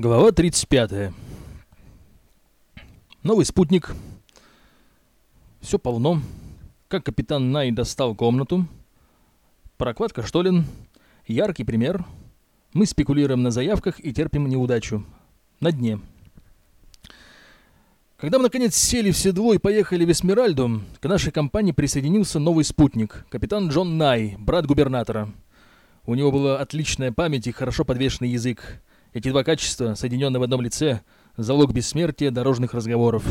Глава 35. Новый спутник. Все полно. Как капитан Най достал комнату. Прокладка Штолин. Яркий пример. Мы спекулируем на заявках и терпим неудачу. На дне. Когда мы наконец сели все двое и поехали в Эсмеральду, к нашей компании присоединился новый спутник, капитан Джон Най, брат губернатора. У него была отличная память и хорошо подвешенный язык. Эти два качества, соединенные в одном лице, залог бессмертия дорожных разговоров.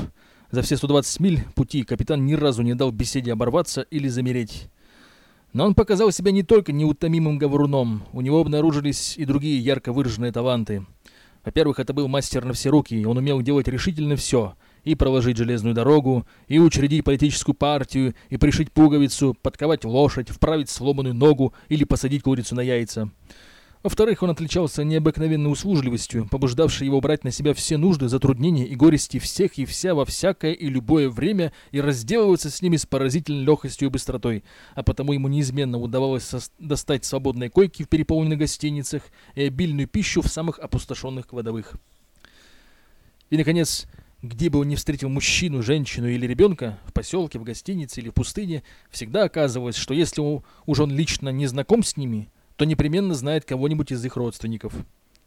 За все 120 миль пути капитан ни разу не дал беседе оборваться или замереть. Но он показал себя не только неутомимым говоруном, у него обнаружились и другие ярко выраженные таланты. Во-первых, это был мастер на все руки, он умел делать решительно все – и проложить железную дорогу, и учредить политическую партию, и пришить пуговицу, подковать лошадь, вправить сломанную ногу или посадить курицу на яйца. Во-вторых, он отличался необыкновенной услужливостью, побуждавшей его брать на себя все нужды, затруднения и горести всех и вся во всякое и любое время и разделываться с ними с поразительной легкостью и быстротой, а потому ему неизменно удавалось достать свободные койки в переполненных гостиницах и обильную пищу в самых опустошенных кладовых. И, наконец, где бы он ни встретил мужчину, женщину или ребенка, в поселке, в гостинице или в пустыне, всегда оказывалось, что если уж он лично не знаком с ними, то непременно знает кого-нибудь из их родственников.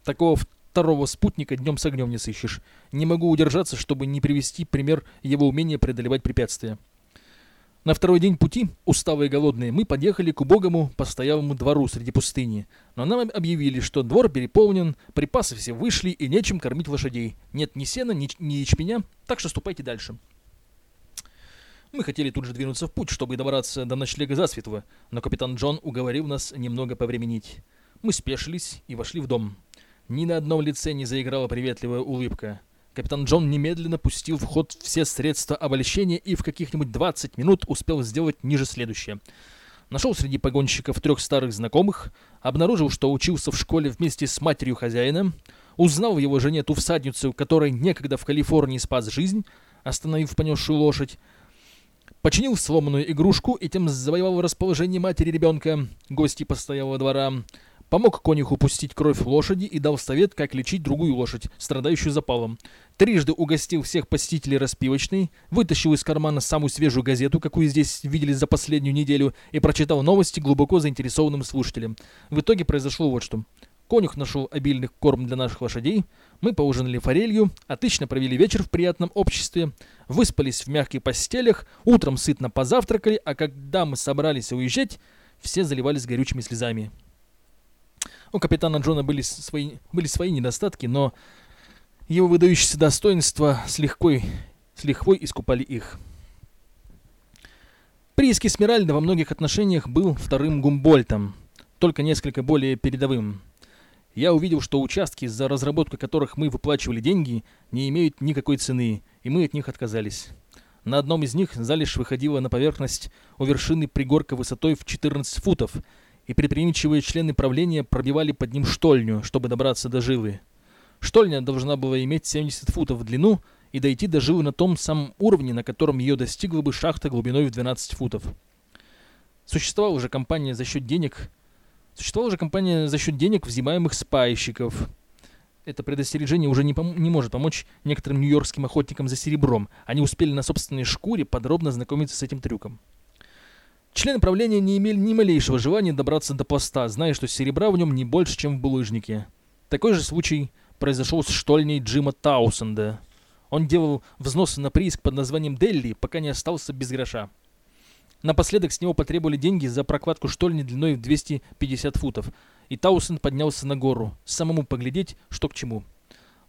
Такого второго спутника днем с огнем не сыщешь. Не могу удержаться, чтобы не привести пример его умения преодолевать препятствия. На второй день пути, усталые и голодные, мы подъехали к убогому постоялому двору среди пустыни. Но нам объявили, что двор переполнен, припасы все вышли и нечем кормить лошадей. Нет ни сена, ни, ни ячменя, так что ступайте дальше. Мы хотели тут же двинуться в путь, чтобы добраться до ночлега засветло, но капитан Джон уговорил нас немного повременить. Мы спешились и вошли в дом. Ни на одном лице не заиграла приветливая улыбка. Капитан Джон немедленно пустил в ход все средства обольщения и в каких-нибудь 20 минут успел сделать ниже следующее. Нашел среди погонщиков трех старых знакомых, обнаружил, что учился в школе вместе с матерью хозяина, узнал в его жене ту всадницу, которой некогда в Калифорнии спас жизнь, остановив понесшую лошадь, починил сломанную игрушку и тем завоевал расположение матери ребенка, гости постоялого двора, Помог конюху пустить кровь лошади и дал совет, как лечить другую лошадь, страдающую запалом. Трижды угостил всех посетителей распивочной, вытащил из кармана самую свежую газету, какую здесь видели за последнюю неделю, и прочитал новости глубоко заинтересованным слушателям. В итоге произошло вот что. Конюх нашел обильный корм для наших лошадей, мы поужинали форелью, отлично провели вечер в приятном обществе, выспались в мягких постелях, утром сытно позавтракали, а когда мы собрались уезжать, все заливались горючими слезами. У капитана Джона были свои, были свои недостатки, но его выдающиеся достоинства с легкой, с лихвой искупали их. Прииск Эсмеральда во многих отношениях был вторым Гумбольтом, только несколько более передовым. Я увидел, что участки, за разработку которых мы выплачивали деньги, не имеют никакой цены, и мы от них отказались. На одном из них залежь выходила на поверхность у вершины пригорка высотой в 14 футов – и предприимчивые члены правления пробивали под ним штольню, чтобы добраться до жилы. Штольня должна была иметь 70 футов в длину и дойти до жилы на том самом уровне, на котором ее достигла бы шахта глубиной в 12 футов. Существовала уже компания за счет денег, существовала уже компания за счет денег, взимаемых с пайщиков. Это предостережение уже не, пом- не может помочь некоторым нью-йоркским охотникам за серебром. Они успели на собственной шкуре подробно знакомиться с этим трюком. Члены правления не имели ни малейшего желания добраться до поста, зная, что серебра в нем не больше, чем в булыжнике. Такой же случай произошел с штольней Джима Таусенда. Он делал взносы на прииск под названием Делли, пока не остался без гроша. Напоследок с него потребовали деньги за прокладку штольни длиной в 250 футов, и Таусенд поднялся на гору, самому поглядеть, что к чему.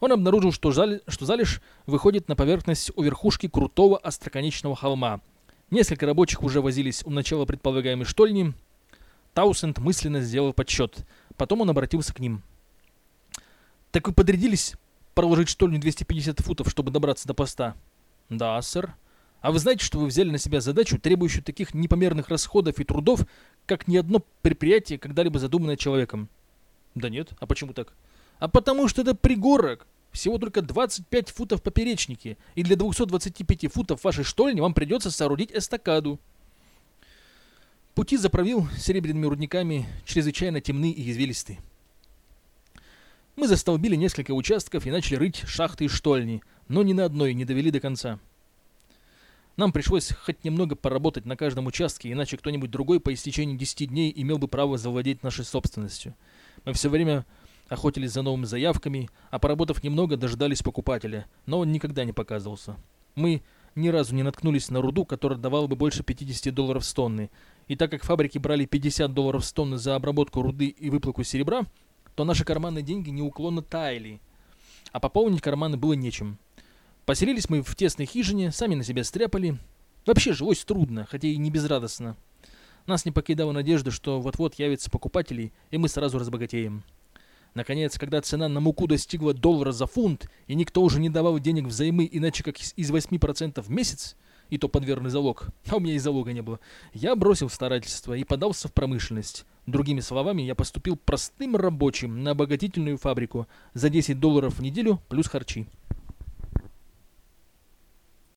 Он обнаружил, что, жаль, что залежь выходит на поверхность у верхушки крутого остроконечного холма – Несколько рабочих уже возились у начала предполагаемой штольни. Таусенд мысленно сделал подсчет. Потом он обратился к ним. «Так вы подрядились проложить штольню 250 футов, чтобы добраться до поста?» «Да, сэр. А вы знаете, что вы взяли на себя задачу, требующую таких непомерных расходов и трудов, как ни одно предприятие, когда-либо задуманное человеком?» «Да нет. А почему так?» «А потому что это пригорок. Всего только 25 футов поперечники, и для 225 футов вашей штольни вам придется соорудить эстакаду. Пути заправил серебряными рудниками чрезвычайно темны и извилисты. Мы застолбили несколько участков и начали рыть шахты и штольни, но ни на одной не довели до конца. Нам пришлось хоть немного поработать на каждом участке, иначе кто-нибудь другой по истечении 10 дней имел бы право завладеть нашей собственностью. Мы все время охотились за новыми заявками, а поработав немного, дождались покупателя, но он никогда не показывался. Мы ни разу не наткнулись на руду, которая давала бы больше 50 долларов с тонны, и так как фабрики брали 50 долларов с тонны за обработку руды и выплавку серебра, то наши карманные деньги неуклонно таяли, а пополнить карманы было нечем. Поселились мы в тесной хижине, сами на себя стряпали. Вообще жилось трудно, хотя и не безрадостно. Нас не покидала надежда, что вот-вот явятся покупатели, и мы сразу разбогатеем. Наконец, когда цена на муку достигла доллара за фунт, и никто уже не давал денег взаймы иначе как из 8% в месяц, и то под верный залог, а у меня и залога не было, я бросил старательство и подался в промышленность. Другими словами, я поступил простым рабочим на обогатительную фабрику за 10 долларов в неделю плюс харчи.